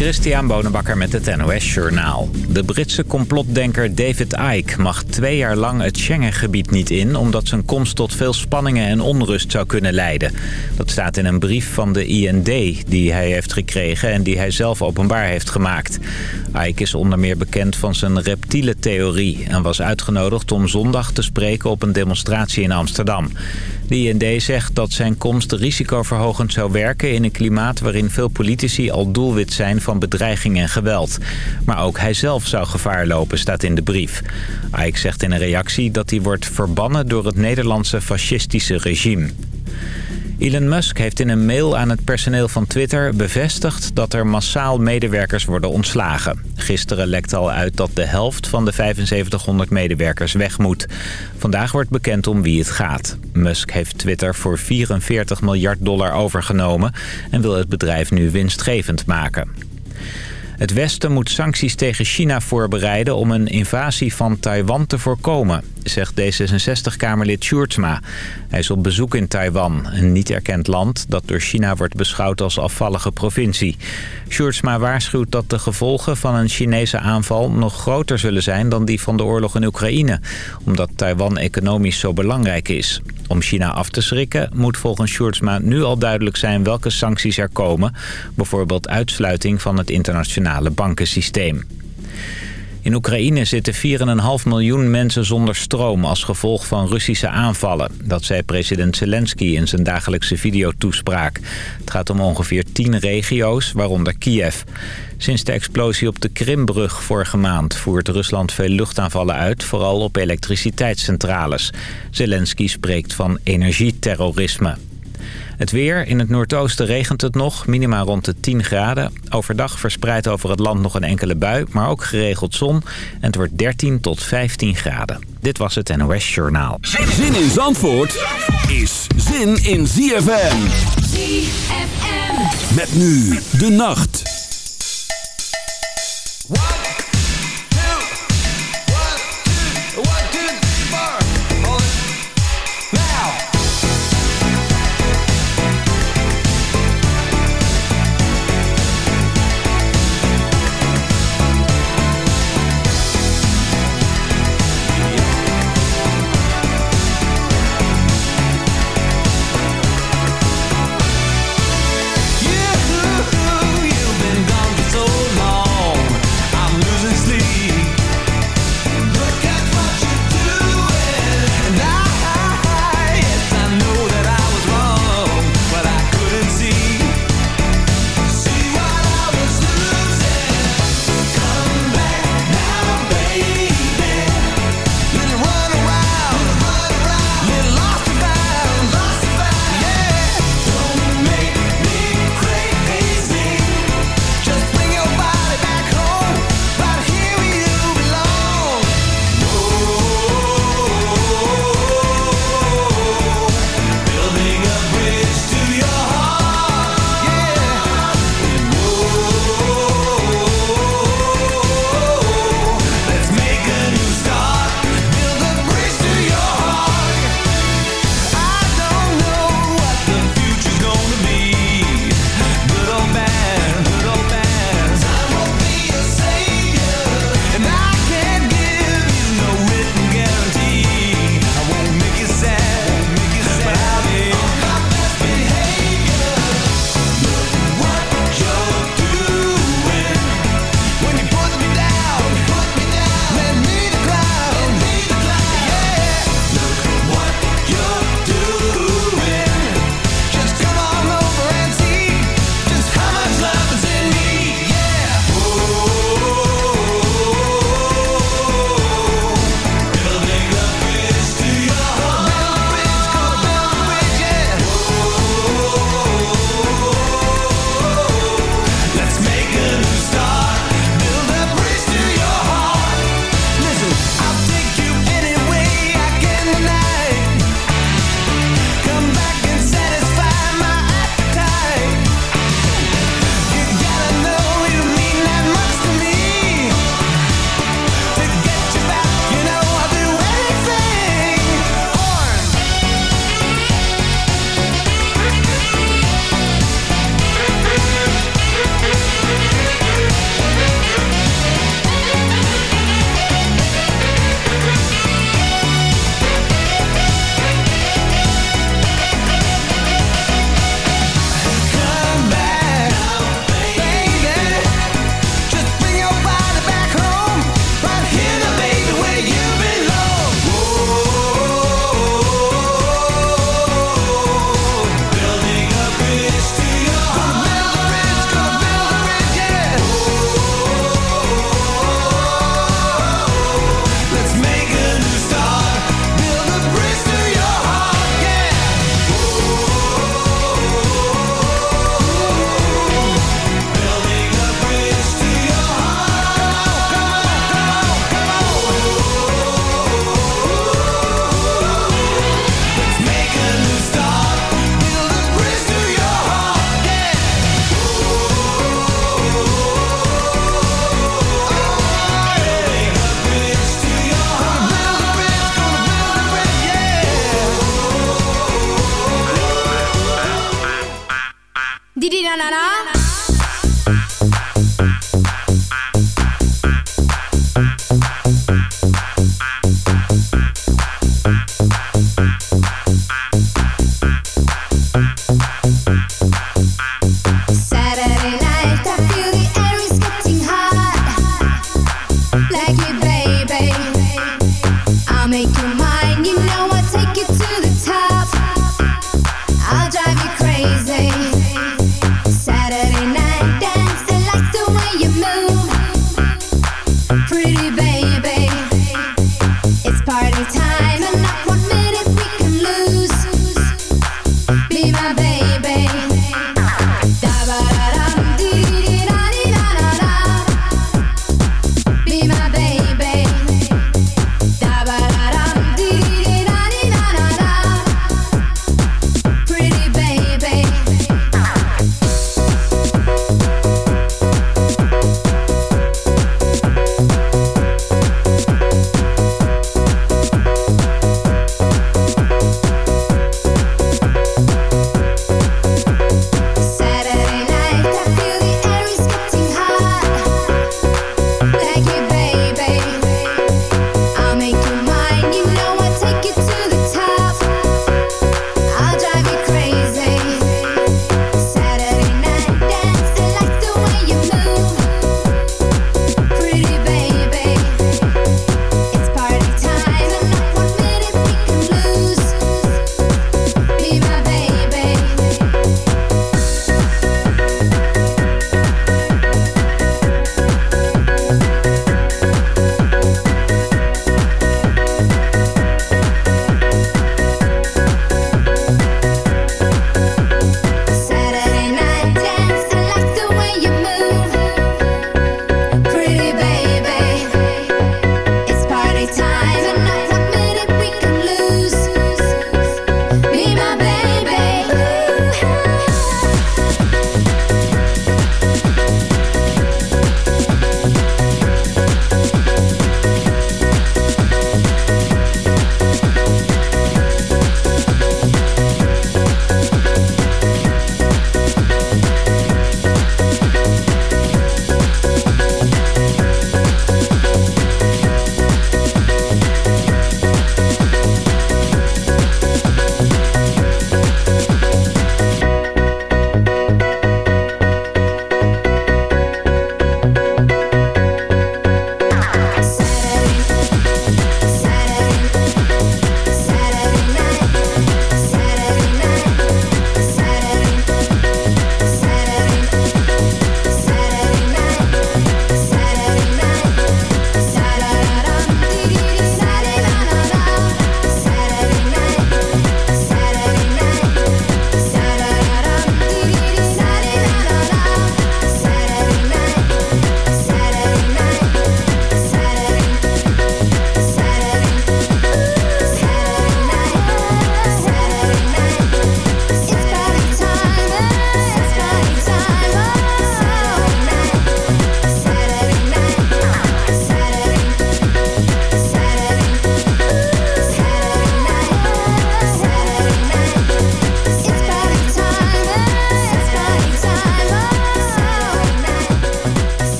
Christian Bonenbakker met het NOS Journaal. De Britse complotdenker David Icke mag twee jaar lang het Schengengebied niet in... omdat zijn komst tot veel spanningen en onrust zou kunnen leiden. Dat staat in een brief van de IND die hij heeft gekregen... en die hij zelf openbaar heeft gemaakt. Icke is onder meer bekend van zijn reptiele theorie... en was uitgenodigd om zondag te spreken op een demonstratie in Amsterdam. De IND zegt dat zijn komst risicoverhogend zou werken in een klimaat waarin veel politici al doelwit zijn van bedreiging en geweld. Maar ook hij zelf zou gevaar lopen, staat in de brief. Ike zegt in een reactie dat hij wordt verbannen door het Nederlandse fascistische regime. Elon Musk heeft in een mail aan het personeel van Twitter bevestigd dat er massaal medewerkers worden ontslagen. Gisteren lekte al uit dat de helft van de 7500 medewerkers weg moet. Vandaag wordt bekend om wie het gaat. Musk heeft Twitter voor 44 miljard dollar overgenomen en wil het bedrijf nu winstgevend maken. Het Westen moet sancties tegen China voorbereiden om een invasie van Taiwan te voorkomen, zegt D66-Kamerlid Sjoerdsma. Hij is op bezoek in Taiwan, een niet erkend land dat door China wordt beschouwd als afvallige provincie. Sjoerdsma waarschuwt dat de gevolgen van een Chinese aanval nog groter zullen zijn dan die van de oorlog in Oekraïne, omdat Taiwan economisch zo belangrijk is. Om China af te schrikken moet volgens Sjoerdsma nu al duidelijk zijn welke sancties er komen. Bijvoorbeeld uitsluiting van het internationale bankensysteem. In Oekraïne zitten 4,5 miljoen mensen zonder stroom als gevolg van Russische aanvallen. Dat zei president Zelensky in zijn dagelijkse videotoespraak. Het gaat om ongeveer 10 regio's, waaronder Kiev. Sinds de explosie op de Krimbrug vorige maand voert Rusland veel luchtaanvallen uit, vooral op elektriciteitscentrales. Zelensky spreekt van energieterrorisme. Het weer. In het noordoosten regent het nog. Minima rond de 10 graden. Overdag verspreidt over het land nog een enkele bui. Maar ook geregeld zon. En het wordt 13 tot 15 graden. Dit was het NOS Journaal. Zin in Zandvoort is zin in ZFM. ZFM. Met nu de nacht.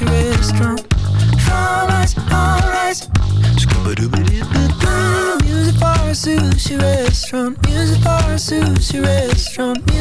she really strong. Promise, alright. Scuba dooba doo Music for sushi restaurant. Music bar. sushi restaurant. Music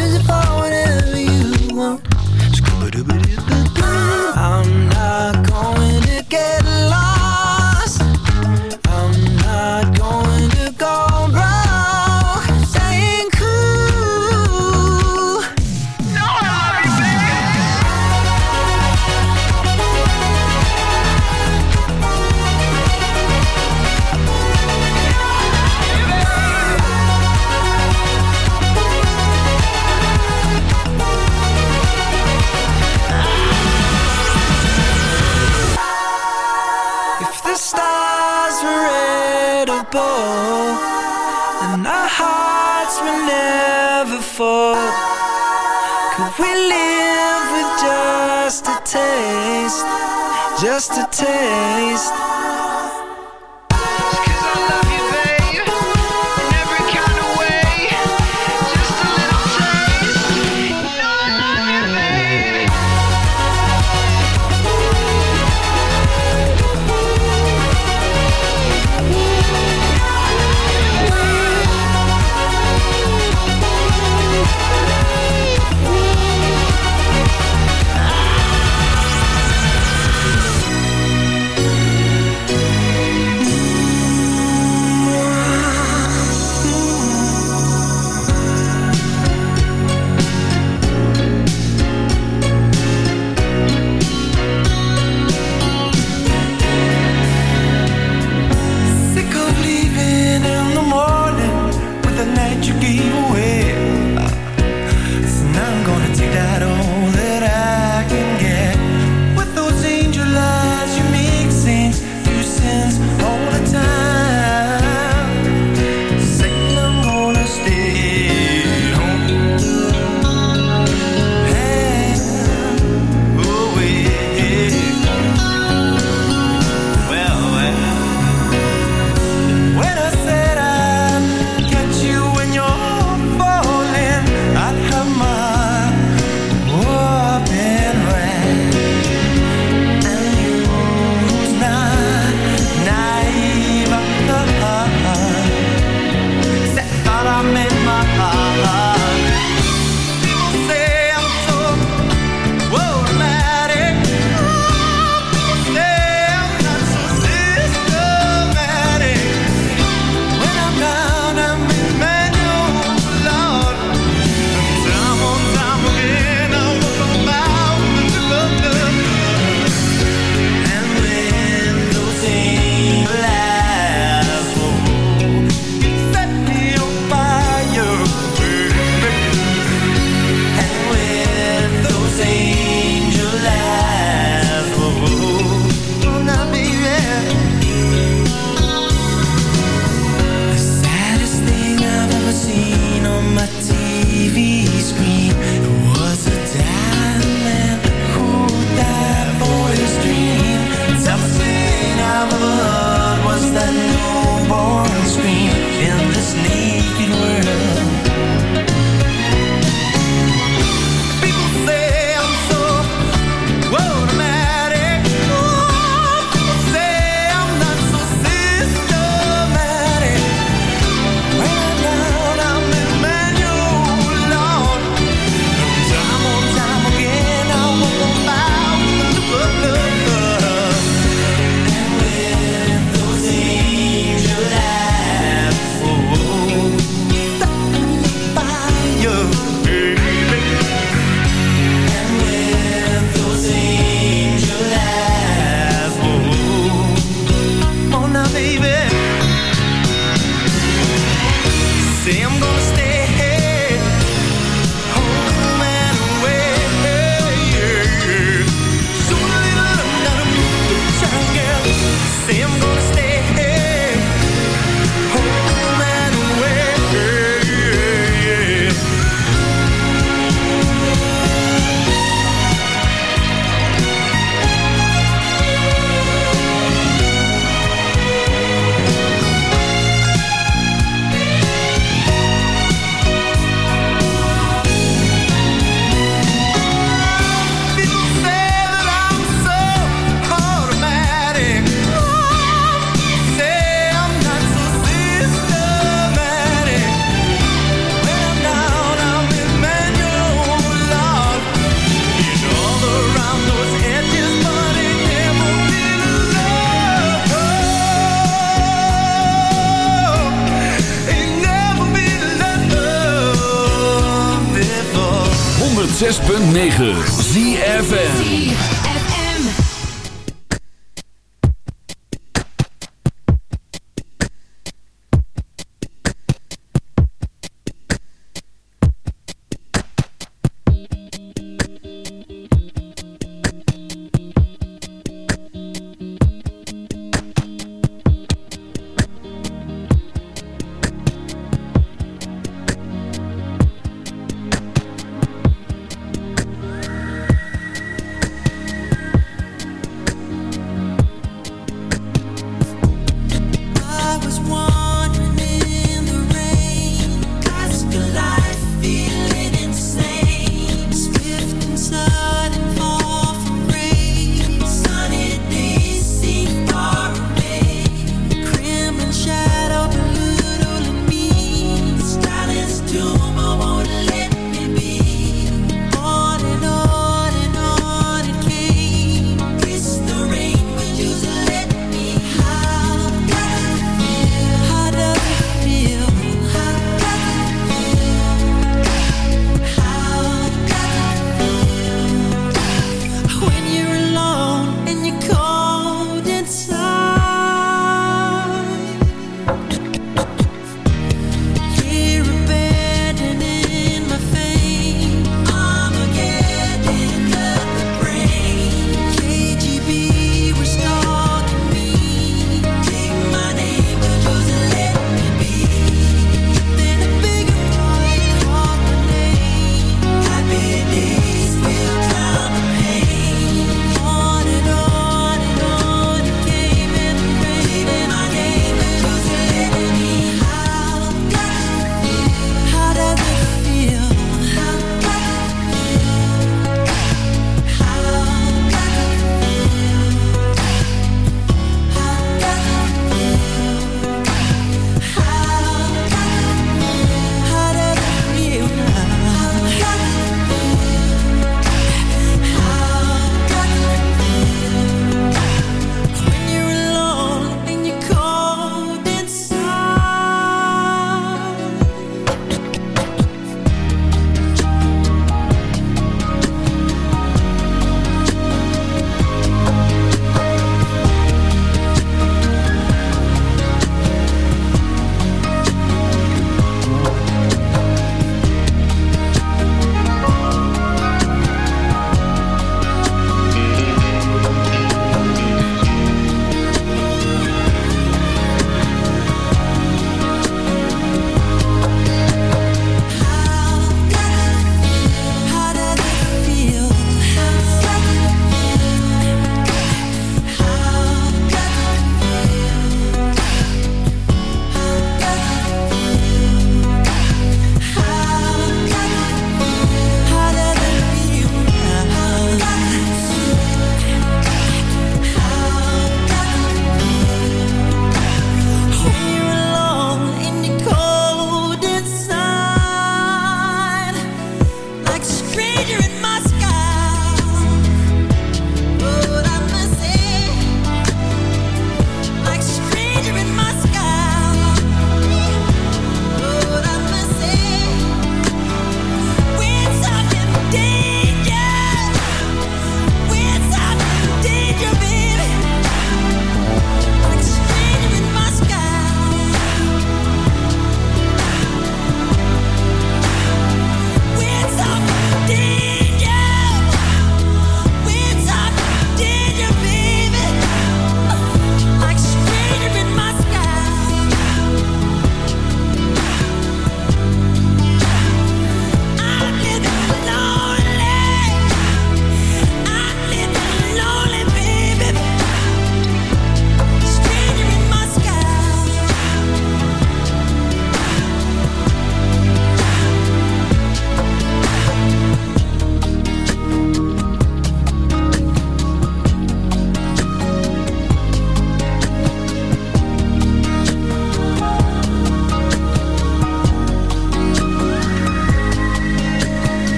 106.9 ZFN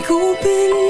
ik open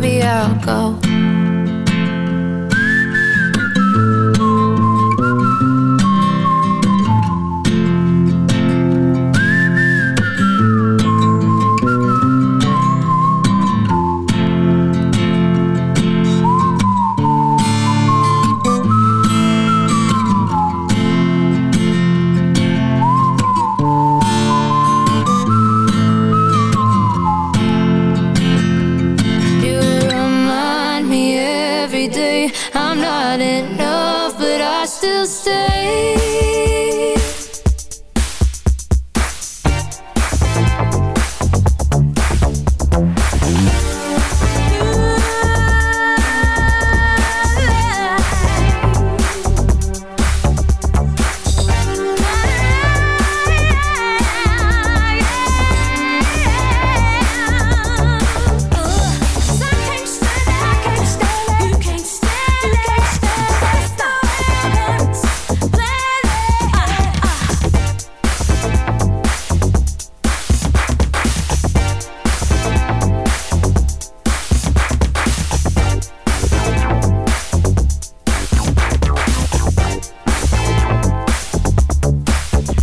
baby, I'll go.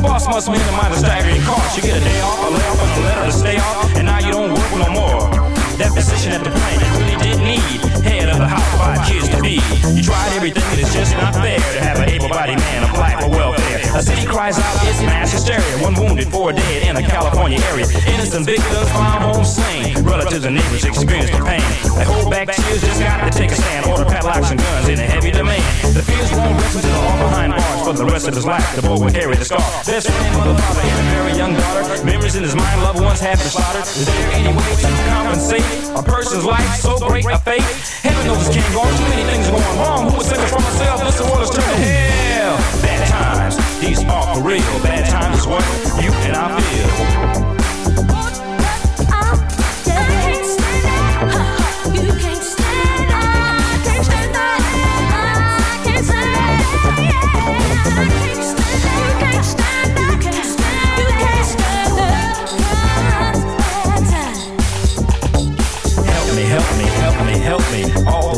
The boss must minimize the staggering cost. You get a day off, a layoff, a letter to stay off. And now you don't work no more. That position at the plant you really didn't need. Head of the five kids to be. You tried everything, and it's just not fair to have an able-bodied man apply for welfare. A city cries out, it's mass hysteria. One wounded, four dead in a California area. Innocent victims found home slain. Relatives and neighbors experience the pain. They hold back tears, just got to take a stand. Order padlocks and guns in a heavy demand. The fears won't rest until all behind bars for the rest of his life. The boy will carry the scar. Best friend, mother, father, and a very young daughter. Memories in his mind, loved ones have been slaughtered. Is there any way to compensate a person's life so great a fate? Heaven knows it can't go. Too many things are going wrong. Who save us from ourselves? This world is turning hell. Bad times, these are for real. Bad times is what you and I feel.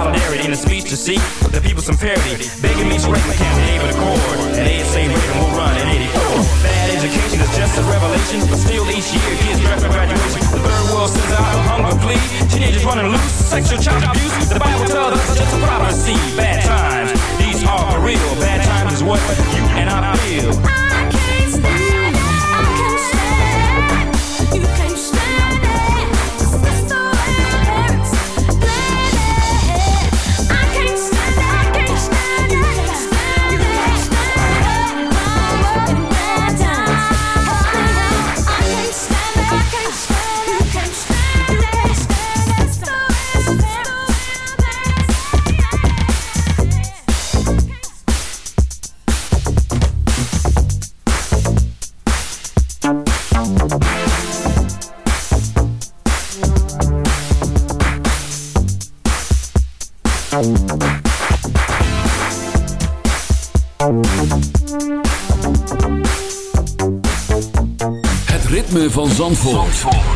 solidarity in a speech to see the people some parity. Begging me to break my camp, name of the cord. And ASA Reagan will run in 84. Bad education is just a revelation, but still each year kids draft for graduation. The third world sends out a hunger plea. Teenagers running loose, sexual child abuse. The Bible tells us it's just a prophecy. Bad times, these are real. Bad times is what you and I feel. I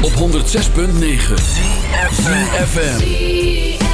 Op 106.9 FM.